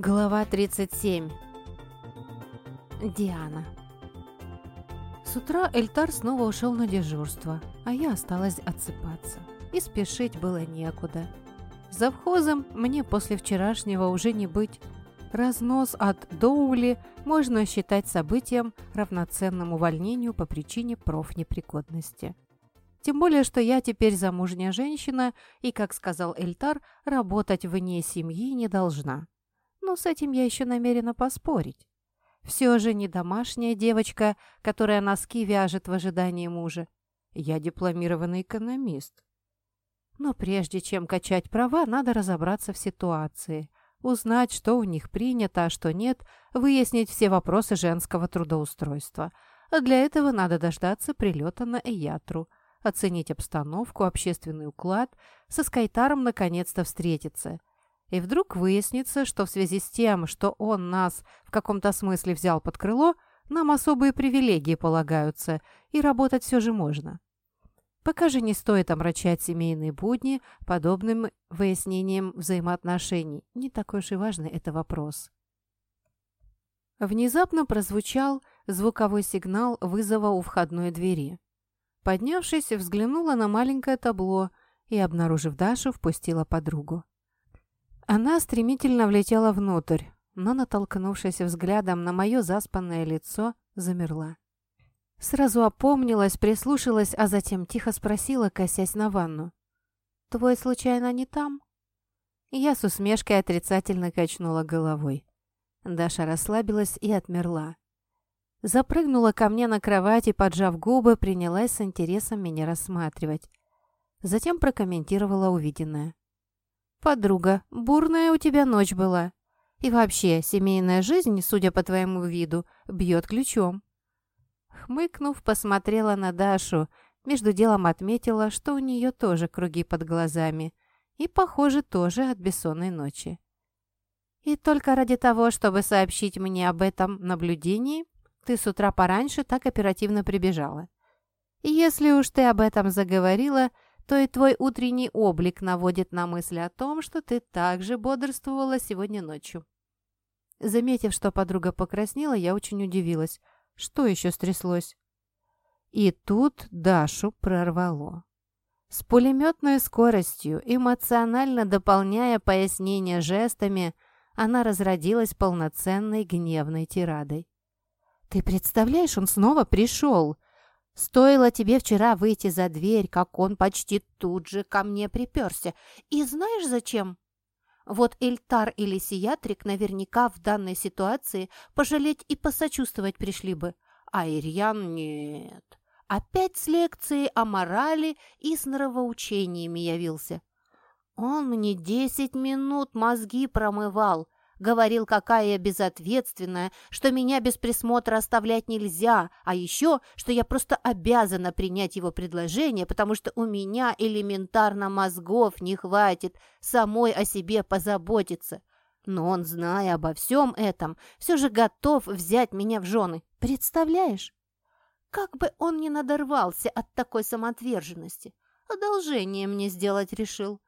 Глава 37. Диана. С утра Эльтар снова ушел на дежурство, а я осталась отсыпаться. И спешить было некуда. Завхозом мне после вчерашнего уже не быть. Разнос от Доули можно считать событием, равноценным увольнению по причине профнепригодности. Тем более, что я теперь замужняя женщина и, как сказал Эльтар, работать вне семьи не должна но с этим я еще намерена поспорить. Все же не домашняя девочка, которая носки вяжет в ожидании мужа. Я дипломированный экономист. Но прежде чем качать права, надо разобраться в ситуации, узнать, что у них принято, а что нет, выяснить все вопросы женского трудоустройства. А для этого надо дождаться прилета на Эятру, оценить обстановку, общественный уклад, со Скайтаром наконец-то встретиться – и вдруг выяснится, что в связи с тем, что он нас в каком-то смысле взял под крыло, нам особые привилегии полагаются, и работать все же можно. Пока же не стоит омрачать семейные будни подобным выяснением взаимоотношений. Не такой уж и важный это вопрос. Внезапно прозвучал звуковой сигнал вызова у входной двери. Поднявшись, взглянула на маленькое табло и, обнаружив Дашу, впустила подругу. Она стремительно влетела внутрь, но, натолкнувшись взглядом на мое заспанное лицо, замерла. Сразу опомнилась, прислушалась, а затем тихо спросила, косясь на ванну. «Твой случайно не там?» Я с усмешкой отрицательно качнула головой. Даша расслабилась и отмерла. Запрыгнула ко мне на кровать и, поджав губы, принялась с интересом меня рассматривать. Затем прокомментировала увиденное. «Подруга, бурная у тебя ночь была. И вообще, семейная жизнь, судя по твоему виду, бьет ключом». Хмыкнув, посмотрела на Дашу, между делом отметила, что у нее тоже круги под глазами и, похоже, тоже от бессонной ночи. «И только ради того, чтобы сообщить мне об этом наблюдении, ты с утра пораньше так оперативно прибежала. Если уж ты об этом заговорила, — то и твой утренний облик наводит на мысль о том, что ты также бодрствовала сегодня ночью. Заметив, что подруга покраснела, я очень удивилась. Что еще стряслось? И тут Дашу прорвало. С пулеметной скоростью, эмоционально дополняя пояснения жестами, она разродилась полноценной гневной тирадой. «Ты представляешь, он снова пришел!» Стоило тебе вчера выйти за дверь, как он почти тут же ко мне приперся. И знаешь зачем? Вот Эльтар или Сиятрик наверняка в данной ситуации пожалеть и посочувствовать пришли бы. А Ирьян нет. Опять с лекцией о морали и с нравоучениями явился. Он мне десять минут мозги промывал, Говорил, какая я безответственная, что меня без присмотра оставлять нельзя, а еще, что я просто обязана принять его предложение, потому что у меня элементарно мозгов не хватит самой о себе позаботиться. Но он, зная обо всем этом, все же готов взять меня в жены. Представляешь? Как бы он ни надорвался от такой самоотверженности, одолжение мне сделать решил.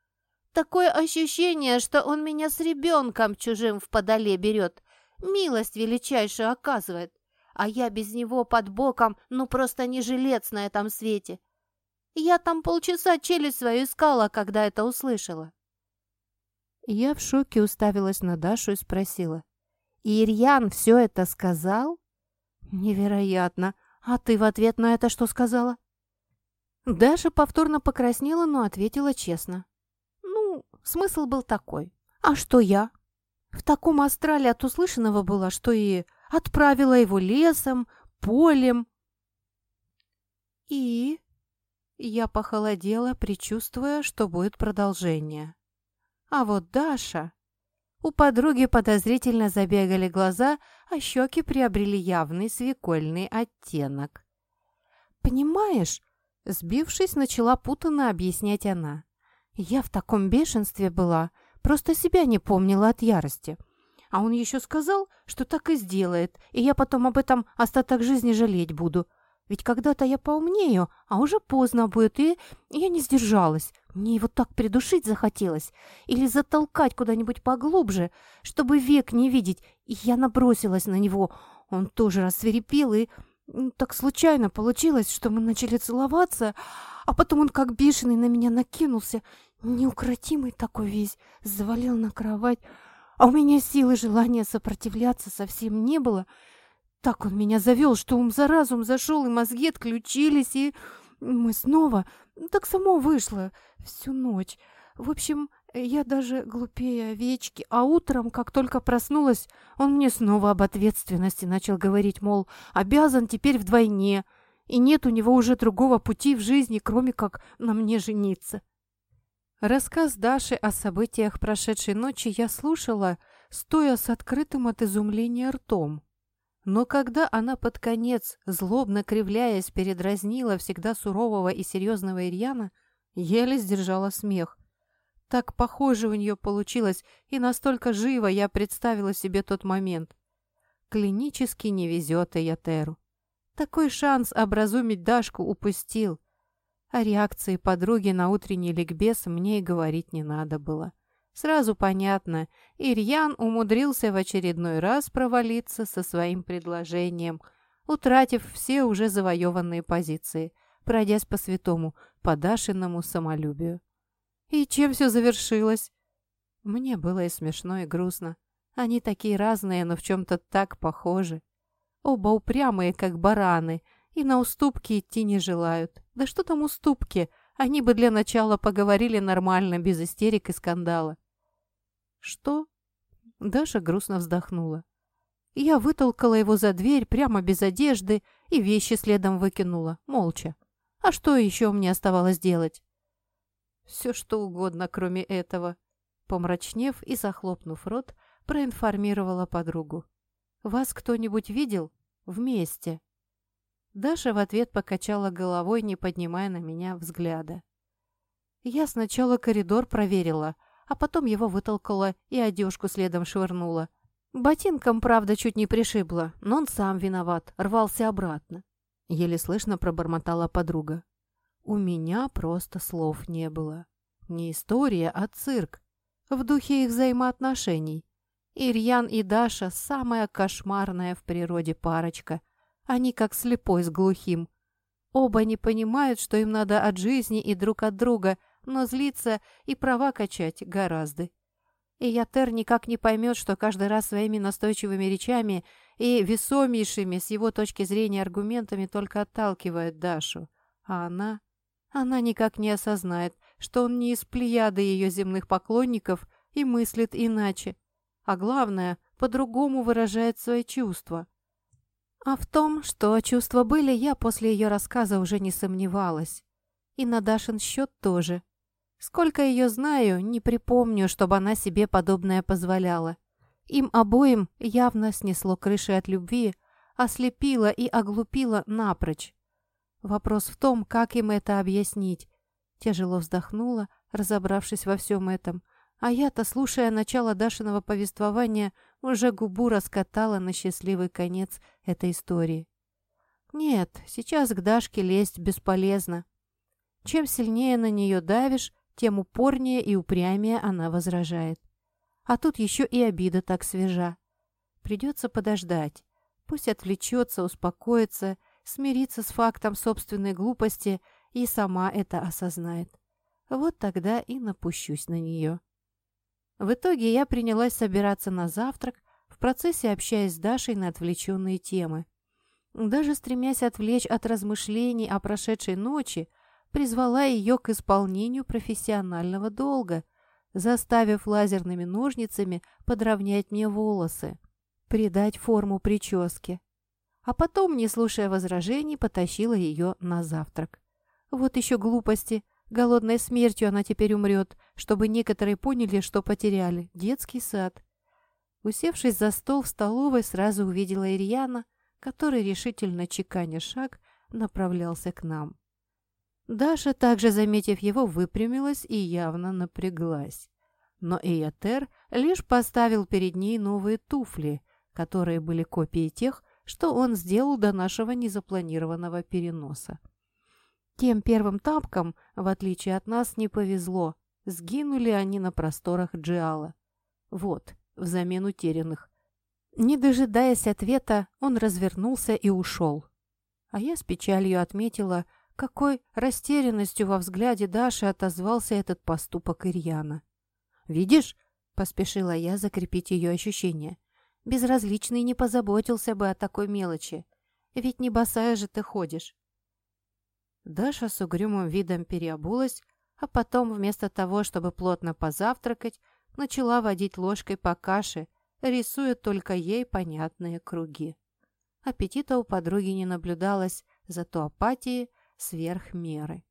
Такое ощущение, что он меня с ребенком чужим в подоле берет, милость величайшую оказывает, а я без него под боком, ну просто не жилец на этом свете. Я там полчаса челюсть свою искала, когда это услышала. Я в шоке уставилась на Дашу и спросила. «Ирьян все это сказал?» «Невероятно! А ты в ответ на это что сказала?» Даша повторно покраснела, но ответила честно. Смысл был такой. А что я? В таком астрале от услышанного было, что и отправила его лесом, полем. И я похолодела, предчувствуя, что будет продолжение. А вот Даша... У подруги подозрительно забегали глаза, а щеки приобрели явный свекольный оттенок. «Понимаешь?» Сбившись, начала путанно объяснять она. Я в таком бешенстве была, просто себя не помнила от ярости. А он еще сказал, что так и сделает, и я потом об этом остаток жизни жалеть буду. Ведь когда-то я поумнею, а уже поздно будет, и я не сдержалась. Мне его так придушить захотелось. Или затолкать куда-нибудь поглубже, чтобы век не видеть. И я набросилась на него. Он тоже рассверепел, и так случайно получилось, что мы начали целоваться, а потом он как бешеный на меня накинулся. Неукротимый такой весь, завалил на кровать. А у меня силы желания сопротивляться совсем не было — так он меня завел, что ум за разум зашел, и мозги отключились, и мы снова... Так само вышло всю ночь. В общем, я даже глупее овечки, а утром, как только проснулась, он мне снова об ответственности начал говорить, мол, обязан теперь вдвойне, и нет у него уже другого пути в жизни, кроме как на мне жениться. Рассказ Даши о событиях прошедшей ночи я слушала, стоя с открытым от изумления ртом. Но когда она под конец, злобно кривляясь, передразнила всегда сурового и серьезного Ирьяна, еле сдержала смех. Так похоже у нее получилось, и настолько живо я представила себе тот момент. Клинически не везет Эйотеру. Такой шанс образумить Дашку упустил. О реакции подруги на утренний ликбез мне и говорить не надо было. Сразу понятно, Ирьян умудрился в очередной раз провалиться со своим предложением, утратив все уже завоеванные позиции, пройдясь по святому, по Дашиному самолюбию. И чем все завершилось? Мне было и смешно, и грустно. Они такие разные, но в чем-то так похожи. Оба упрямые, как бараны, и на уступки идти не желают. Да что там уступки? Они бы для начала поговорили нормально, без истерик и скандала. «Что?» Даша грустно вздохнула. Я вытолкала его за дверь прямо без одежды и вещи следом выкинула, молча. А что еще мне оставалось делать? Все что угодно, кроме этого. Помрачнев и захлопнув рот, проинформировала подругу. «Вас кто-нибудь видел? Вместе?» Даша в ответ покачала головой, не поднимая на меня взгляда. Я сначала коридор проверила, а потом его вытолкала и одежку следом швырнула. Ботинком, правда, чуть не пришибла, но он сам виноват, рвался обратно. Еле слышно пробормотала подруга. У меня просто слов не было. Не история, а цирк. В духе их взаимоотношений. Ирьян и Даша – самая кошмарная в природе парочка. Они как слепой с глухим. Оба не понимают, что им надо от жизни и друг от друга, но злиться и права качать гораздо. И Ятер никак не поймет, что каждый раз своими настойчивыми речами и весомейшими с его точки зрения аргументами только отталкивает Дашу. А она... Она никак не осознает, что он не из плеяды ее земных поклонников и мыслит иначе. А главное, по-другому выражает свои чувства. А в том, что чувства были, я после ее рассказа уже не сомневалась. И на Дашин счет тоже. Сколько ее знаю, не припомню, чтобы она себе подобное позволяла. Им обоим явно снесло крыши от любви, ослепило и оглупило напрочь. Вопрос в том, как им это объяснить. Тяжело вздохнула, разобравшись во всем этом. А я-то, слушая начало Дашиного повествования, уже губу раскатала на счастливый конец этой истории. Нет, сейчас к Дашке лезть бесполезно. Чем сильнее на нее давишь, тем упорнее и упрямее она возражает. А тут еще и обида так свежа. Придется подождать. Пусть отвлечется, успокоится, смирится с фактом собственной глупости и сама это осознает. Вот тогда и напущусь на нее. В итоге я принялась собираться на завтрак, в процессе общаясь с Дашей на отвлеченные темы. Даже стремясь отвлечь от размышлений о прошедшей ночи, призвала ее к исполнению профессионального долга, заставив лазерными ножницами подровнять мне волосы, придать форму прическе. А потом, не слушая возражений, потащила ее на завтрак. Вот еще глупости. Голодной смертью она теперь умрет, чтобы некоторые поняли, что потеряли. Детский сад. Усевшись за стол в столовой, сразу увидела Ирьяна, который, решительно чеканя шаг, направлялся к нам. Даша, также заметив его, выпрямилась и явно напряглась. Но Эйотер лишь поставил перед ней новые туфли, которые были копией тех, что он сделал до нашего незапланированного переноса. Тем первым тапкам, в отличие от нас, не повезло. Сгинули они на просторах Джиала. Вот, взамен утерянных. Не дожидаясь ответа, он развернулся и ушел. А я с печалью отметила, какой растерянностью во взгляде Даши отозвался этот поступок Ирьяна. «Видишь?» — поспешила я закрепить ее ощущение. «Безразличный не позаботился бы о такой мелочи. Ведь не босая же ты ходишь». Даша с угрюмым видом переобулась, а потом, вместо того, чтобы плотно позавтракать, начала водить ложкой по каше, рисуя только ей понятные круги. Аппетита у подруги не наблюдалось, зато апатии сверх меры.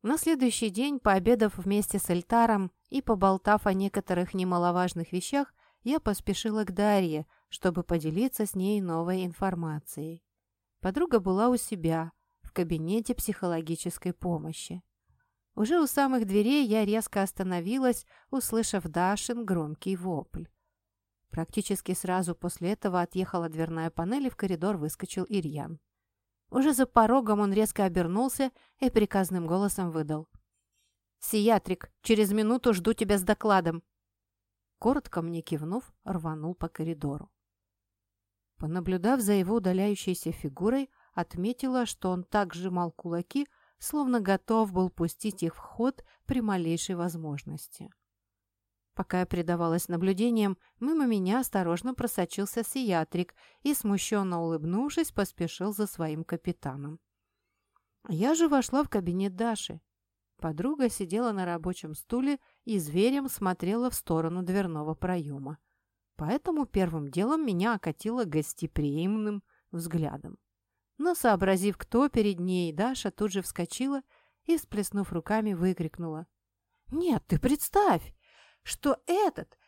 На следующий день, пообедав вместе с Эльтаром и поболтав о некоторых немаловажных вещах, я поспешила к Дарье, чтобы поделиться с ней новой информацией. Подруга была у себя, в кабинете психологической помощи. Уже у самых дверей я резко остановилась, услышав Дашин громкий вопль. Практически сразу после этого отъехала дверная панель, и в коридор выскочил Ирьян. Уже за порогом он резко обернулся и приказным голосом выдал. «Сиатрик, через минуту жду тебя с докладом!» Коротко мне кивнув, рванул по коридору. Понаблюдав за его удаляющейся фигурой, отметила, что он так сжимал кулаки, словно готов был пустить их в ход при малейшей возможности. Пока я предавалась наблюдениям, мимо меня осторожно просочился сиатрик и, смущенно улыбнувшись, поспешил за своим капитаном. Я же вошла в кабинет Даши. Подруга сидела на рабочем стуле и зверем смотрела в сторону дверного проема. Поэтому первым делом меня окатило гостеприимным взглядом. Но, сообразив, кто перед ней, Даша тут же вскочила и, всплеснув руками, выкрикнула. «Нет, ты представь! что этот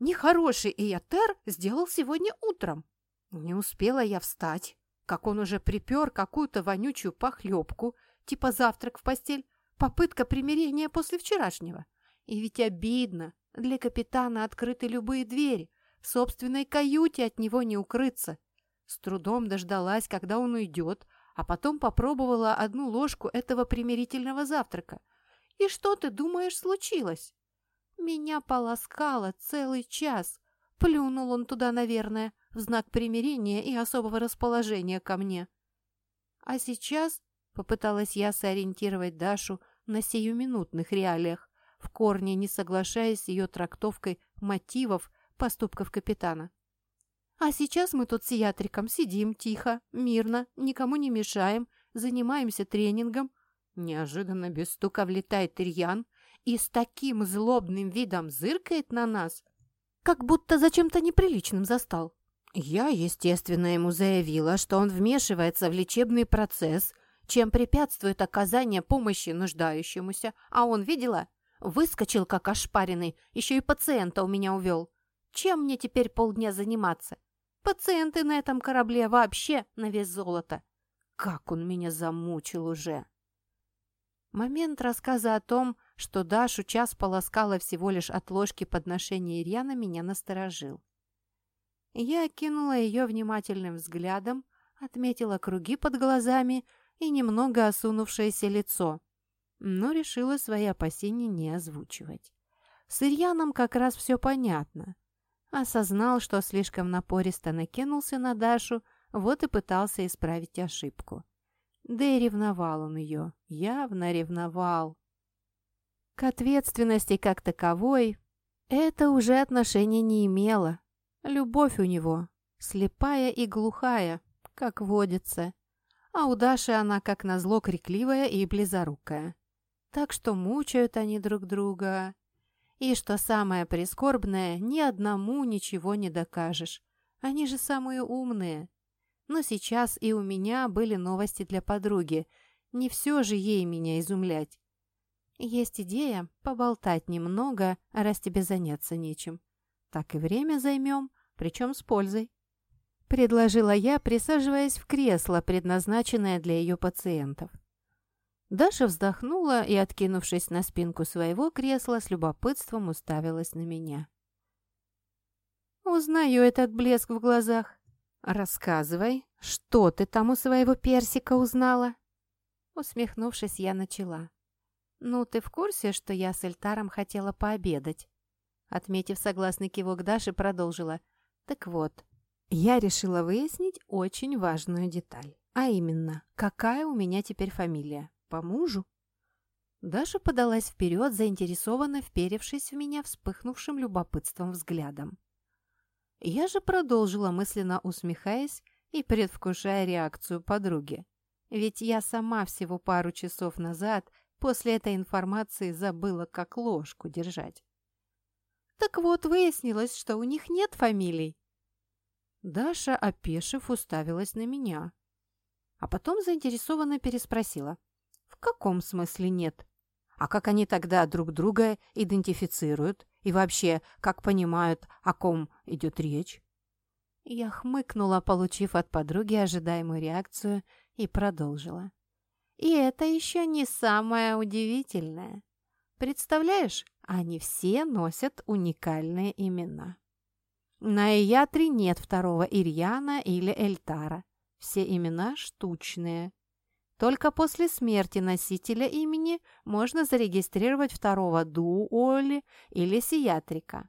нехороший Иятер сделал сегодня утром. Не успела я встать, как он уже припер какую-то вонючую похлебку, типа завтрак в постель, попытка примирения после вчерашнего. И ведь обидно, для капитана открыты любые двери, в собственной каюте от него не укрыться. С трудом дождалась, когда он уйдет, а потом попробовала одну ложку этого примирительного завтрака. И что ты думаешь случилось? Меня полоскало целый час. Плюнул он туда, наверное, в знак примирения и особого расположения ко мне. А сейчас попыталась я сориентировать Дашу на сиюминутных реалиях, в корне не соглашаясь с ее трактовкой мотивов поступков капитана. А сейчас мы тут с ятриком сидим тихо, мирно, никому не мешаем, занимаемся тренингом. Неожиданно без стука влетает Ирьян, и с таким злобным видом зыркает на нас, как будто за чем-то неприличным застал. Я, естественно, ему заявила, что он вмешивается в лечебный процесс, чем препятствует оказание помощи нуждающемуся, а он, видела, выскочил как ошпаренный, еще и пациента у меня увел. Чем мне теперь полдня заниматься? Пациенты на этом корабле вообще на вес золота. Как он меня замучил уже! Момент рассказа о том, что Дашу час полоскала всего лишь от ложки подношения Ирьяна, меня насторожил. Я окинула ее внимательным взглядом, отметила круги под глазами и немного осунувшееся лицо, но решила свои опасения не озвучивать. С Ирьяном как раз все понятно. Осознал, что слишком напористо накинулся на Дашу, вот и пытался исправить ошибку. Да и ревновал он ее, явно ревновал. К ответственности как таковой это уже отношения не имело. Любовь у него слепая и глухая, как водится. А у Даши она, как назло, крикливая и близорукая. Так что мучают они друг друга. И что самое прискорбное, ни одному ничего не докажешь. Они же самые умные. Но сейчас и у меня были новости для подруги. Не все же ей меня изумлять. Есть идея поболтать немного, раз тебе заняться нечем. Так и время займем, причем с пользой. Предложила я, присаживаясь в кресло, предназначенное для ее пациентов. Даша вздохнула и, откинувшись на спинку своего кресла, с любопытством уставилась на меня. «Узнаю этот блеск в глазах. «Рассказывай, что ты там у своего персика узнала?» Усмехнувшись, я начала. «Ну, ты в курсе, что я с Эльтаром хотела пообедать?» Отметив согласный кивок Даши, продолжила. «Так вот, я решила выяснить очень важную деталь. А именно, какая у меня теперь фамилия? По мужу?» Даша подалась вперед, заинтересованно вперевшись в меня вспыхнувшим любопытством взглядом. Я же продолжила, мысленно усмехаясь и предвкушая реакцию подруги. Ведь я сама всего пару часов назад после этой информации забыла, как ложку держать. Так вот, выяснилось, что у них нет фамилий. Даша, опешив, уставилась на меня. А потом заинтересованно переспросила. «В каком смысле нет? А как они тогда друг друга идентифицируют? И вообще, как понимают, о ком идет речь?» Я хмыкнула, получив от подруги ожидаемую реакцию, и продолжила. «И это еще не самое удивительное. Представляешь, они все носят уникальные имена. На Иятре нет второго Ирьяна или Эльтара. Все имена штучные. Только после смерти носителя имени можно зарегистрировать второго Дуоли или Сиатрика.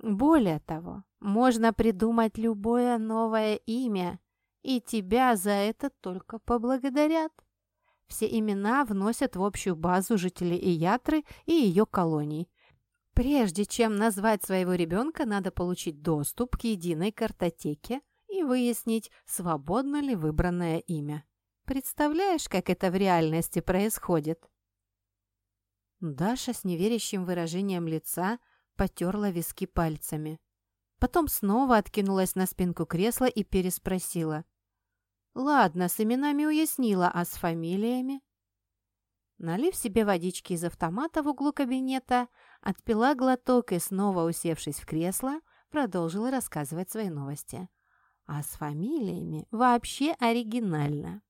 Более того, можно придумать любое новое имя, и тебя за это только поблагодарят. Все имена вносят в общую базу жителей Иyaтры и ее колоний. Прежде чем назвать своего ребенка, надо получить доступ к единой картотеке и выяснить, свободно ли выбранное имя. Представляешь, как это в реальности происходит?» Даша с неверящим выражением лица потерла виски пальцами. Потом снова откинулась на спинку кресла и переспросила. Ладно, с именами уяснила, а с фамилиями? Налив себе водички из автомата в углу кабинета, отпила глоток и, снова усевшись в кресло, продолжила рассказывать свои новости. А с фамилиями вообще оригинально.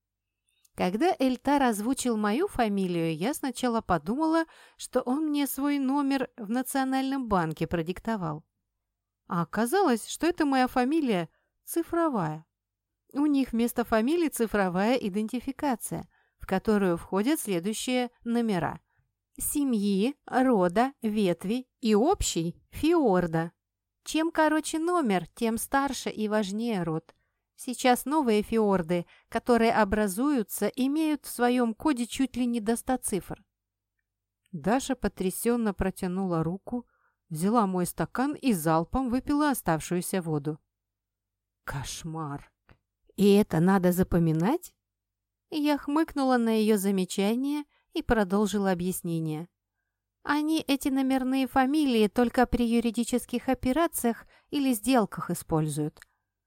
Когда Эльтар озвучил мою фамилию, я сначала подумала, что он мне свой номер в Национальном банке продиктовал. А оказалось, что это моя фамилия цифровая. У них вместо фамилии цифровая идентификация, в которую входят следующие номера. Семьи, рода, ветви и общий – фиорда. Чем короче номер, тем старше и важнее род. Сейчас новые фиорды, которые образуются, имеют в своем коде чуть ли не до 100 цифр. Даша потрясенно протянула руку, взяла мой стакан и залпом выпила оставшуюся воду. Кошмар! И это надо запоминать? Я хмыкнула на ее замечание и продолжила объяснение. Они эти номерные фамилии только при юридических операциях или сделках используют,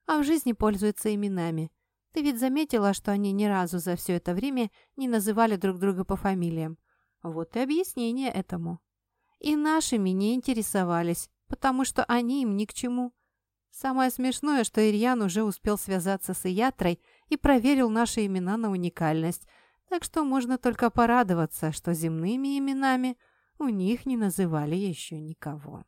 а в жизни пользуются именами. Ты ведь заметила, что они ни разу за все это время не называли друг друга по фамилиям. Вот и объяснение этому. И нашими не интересовались, потому что они им ни к чему. Самое смешное, что Ирьян уже успел связаться с Иятрой и проверил наши имена на уникальность, так что можно только порадоваться, что земными именами у них не называли еще никого.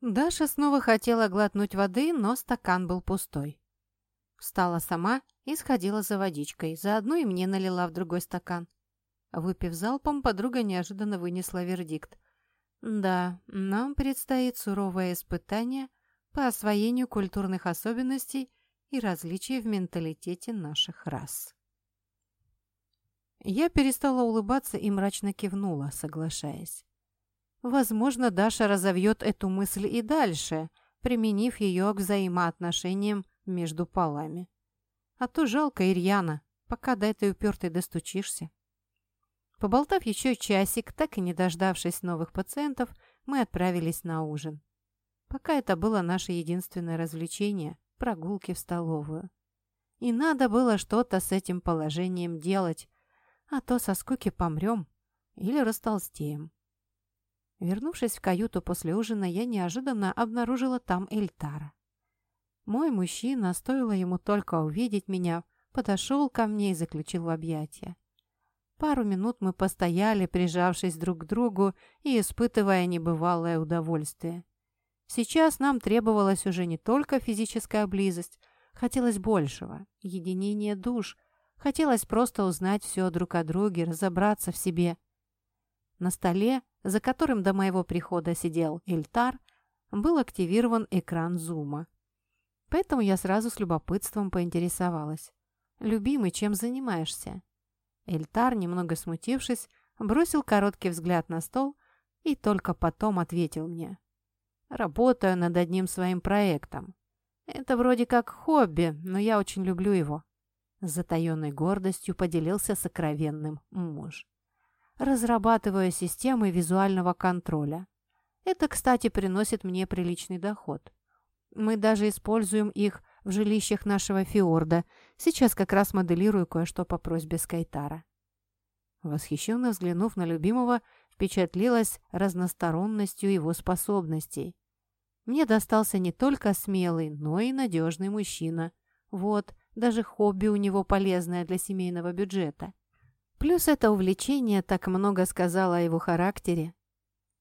Даша снова хотела глотнуть воды, но стакан был пустой. Встала сама и сходила за водичкой, заодно и мне налила в другой стакан. Выпив залпом, подруга неожиданно вынесла вердикт – да, нам предстоит суровое испытание по освоению культурных особенностей и различий в менталитете наших рас. Я перестала улыбаться и мрачно кивнула, соглашаясь. Возможно, Даша разовьет эту мысль и дальше, применив ее к взаимоотношениям между полами. А то жалко Ирьяна, пока до этой упертой достучишься. Поболтав еще часик, так и не дождавшись новых пациентов, мы отправились на ужин. Пока это было наше единственное развлечение – прогулки в столовую. И надо было что-то с этим положением делать, а то со скуки помрем или растолстеем. Вернувшись в каюту после ужина, я неожиданно обнаружила там Эльтара. Мой мужчина, стоило ему только увидеть меня, подошел ко мне и заключил в объятия. Пару минут мы постояли, прижавшись друг к другу и испытывая небывалое удовольствие. Сейчас нам требовалась уже не только физическая близость, хотелось большего, единение душ, хотелось просто узнать все друг о друге, разобраться в себе. На столе, за которым до моего прихода сидел Эльтар, был активирован экран зума. Поэтому я сразу с любопытством поинтересовалась. «Любимый, чем занимаешься?» Эльтар, немного смутившись, бросил короткий взгляд на стол и только потом ответил мне. Работаю над одним своим проектом. Это вроде как хобби, но я очень люблю его. С затаенной гордостью поделился сокровенным муж. Разрабатываю системы визуального контроля. Это, кстати, приносит мне приличный доход. Мы даже используем их в жилищах нашего фиорда. Сейчас как раз моделирую кое-что по просьбе Скайтара. Восхищенно взглянув на любимого, впечатлилась разносторонностью его способностей. Мне достался не только смелый, но и надежный мужчина. Вот, даже хобби у него полезное для семейного бюджета. Плюс это увлечение так много сказало о его характере.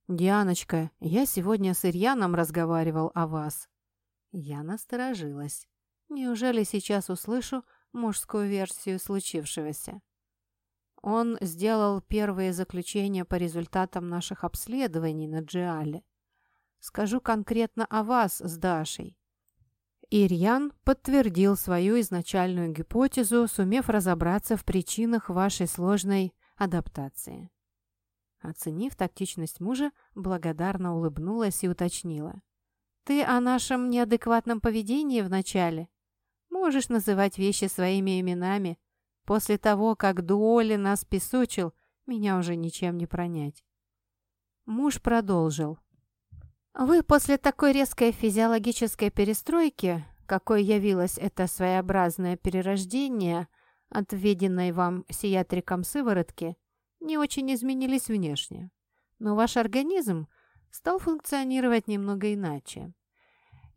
«Дианочка, я сегодня с Ирьяном разговаривал о вас». Я насторожилась. Неужели сейчас услышу мужскую версию случившегося? Он сделал первые заключения по результатам наших обследований на Джиале. Скажу конкретно о вас с Дашей. Ирьян подтвердил свою изначальную гипотезу, сумев разобраться в причинах вашей сложной адаптации. Оценив тактичность мужа, благодарно улыбнулась и уточнила. «Ты о нашем неадекватном поведении вначале? Можешь называть вещи своими именами. После того, как Дуоли нас песочил, меня уже ничем не пронять». Муж продолжил. Вы после такой резкой физиологической перестройки, какой явилось это своеобразное перерождение от вам сиатриком сыворотки, не очень изменились внешне. Но ваш организм стал функционировать немного иначе.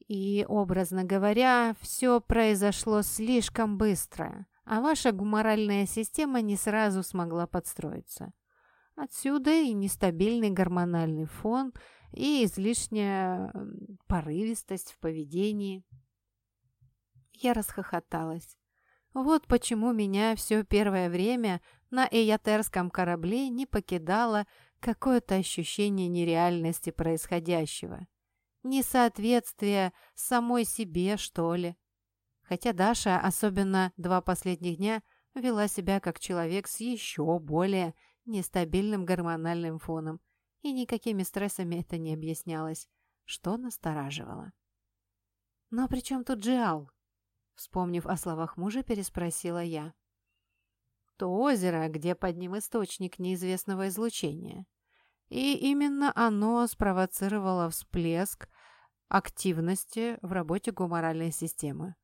И, образно говоря, все произошло слишком быстро, а ваша гуморальная система не сразу смогла подстроиться. Отсюда и нестабильный гормональный фон – и излишняя порывистость в поведении. Я расхохоталась. Вот почему меня все первое время на Эйотерском корабле не покидало какое-то ощущение нереальности происходящего. Несоответствие самой себе, что ли. Хотя Даша, особенно два последних дня, вела себя как человек с еще более нестабильным гормональным фоном – и никакими стрессами это не объяснялось, что настораживало. «Но при чем тут Джиал?» Вспомнив о словах мужа, переспросила я. «То озеро, где под ним источник неизвестного излучения. И именно оно спровоцировало всплеск активности в работе гуморальной системы.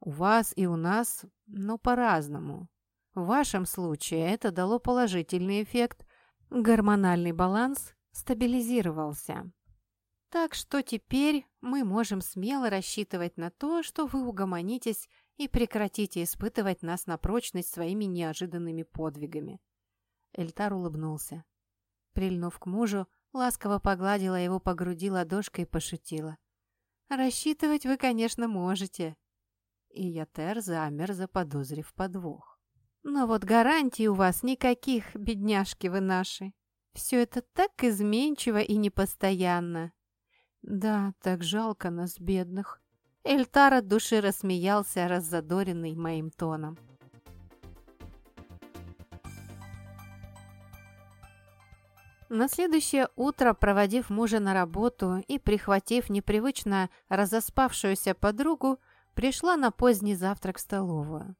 У вас и у нас, но по-разному. В вашем случае это дало положительный эффект, Гормональный баланс стабилизировался. Так что теперь мы можем смело рассчитывать на то, что вы угомонитесь и прекратите испытывать нас на прочность своими неожиданными подвигами. Эльтар улыбнулся. Прильнув к мужу, ласково погладила его по груди ладошкой и пошутила. «Рассчитывать вы, конечно, можете». И Ятер замер, заподозрив подвох. Но вот гарантий у вас никаких, бедняжки вы наши. Все это так изменчиво и непостоянно. Да, так жалко нас, бедных. Эльтар от души рассмеялся, раззадоренный моим тоном. На следующее утро, проводив мужа на работу и прихватив непривычно разоспавшуюся подругу, пришла на поздний завтрак в столовую.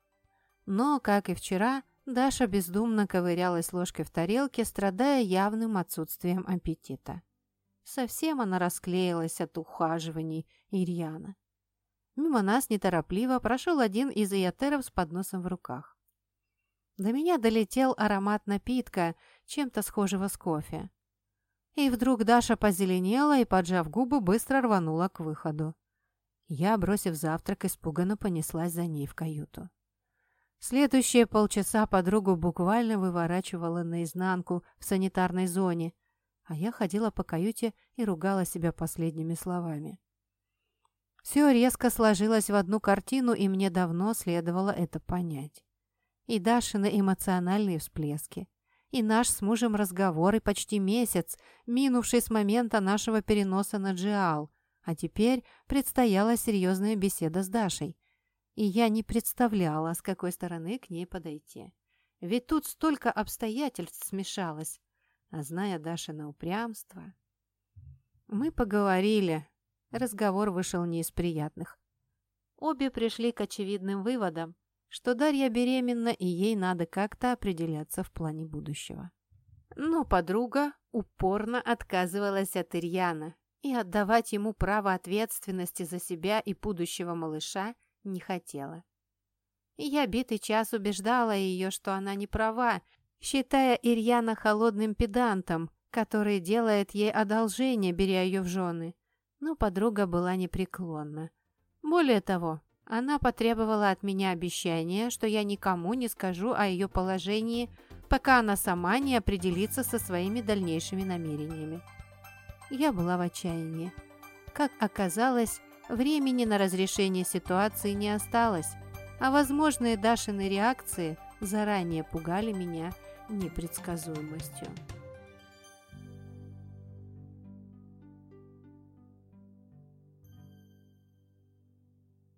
Но, как и вчера, Даша бездумно ковырялась ложкой в тарелке, страдая явным отсутствием аппетита. Совсем она расклеилась от ухаживаний Ирьяна. Мимо нас неторопливо прошел один из иятеров с подносом в руках. До меня долетел аромат напитка, чем-то схожего с кофе. И вдруг Даша позеленела и, поджав губы, быстро рванула к выходу. Я, бросив завтрак, испуганно понеслась за ней в каюту. Следующие полчаса подругу буквально выворачивала наизнанку в санитарной зоне. а я ходила по каюте и ругала себя последними словами. Все резко сложилось в одну картину, и мне давно следовало это понять. И Дашины эмоциональные всплески, и наш с мужем разговор, и почти месяц, минувший с момента нашего переноса на Джиал, а теперь предстояла серьезная беседа с Дашей. И я не представляла, с какой стороны к ней подойти. Ведь тут столько обстоятельств смешалось, а зная Дашина упрямство... Мы поговорили. Разговор вышел не из приятных. Обе пришли к очевидным выводам, что Дарья беременна и ей надо как-то определяться в плане будущего. Но подруга упорно отказывалась от Ирьяна и отдавать ему право ответственности за себя и будущего малыша не хотела. Я битый час убеждала ее, что она не права, считая Ирьяна холодным педантом, который делает ей одолжение, беря ее в жены. Но подруга была непреклонна. Более того, она потребовала от меня обещания, что я никому не скажу о ее положении, пока она сама не определится со своими дальнейшими намерениями. Я была в отчаянии. Как оказалось, времени на разрешение ситуации не осталось, а возможные Дашины реакции заранее пугали меня непредсказуемостью.